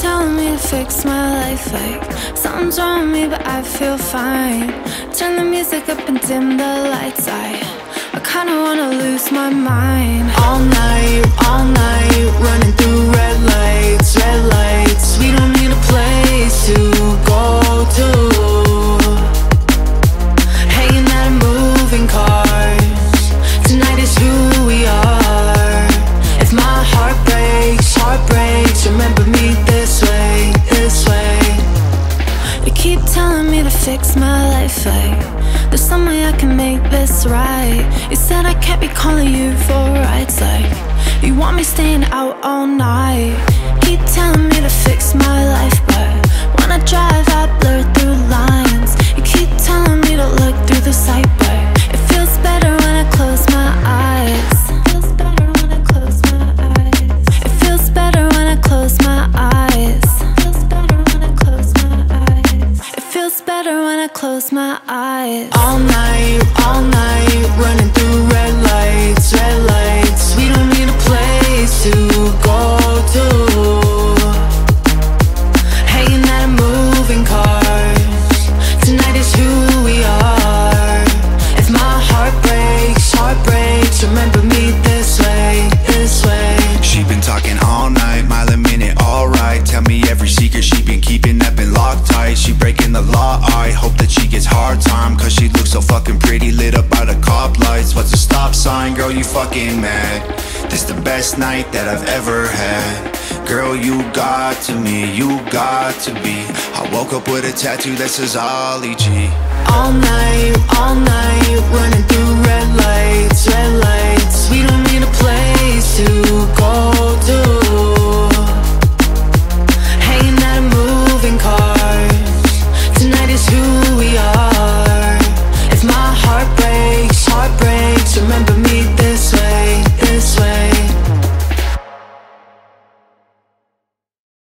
telling me to fix my life like something's wrong with me, but I feel fine. Turn the music up and dim the lights. I, I kinda wanna lose my mind. All night, fix my life like there's some way I can make this right. You said I can't be calling you for rides like you want me staying out all night. I close my eyes. All night, all night, running through red lights, red lights. We don't need a place to go to. Hanging out in moving cars. Tonight is who we are. If my heart breaks, heart breaks, remember me I hope that she gets hard time. Cause she looks so fucking pretty, lit up by the cop lights. What's a stop sign, girl? You fucking mad. This the best night that I've ever had. Girl, you got to me, you got to be. I woke up with a tattoo that says Ollie G. All night, all night,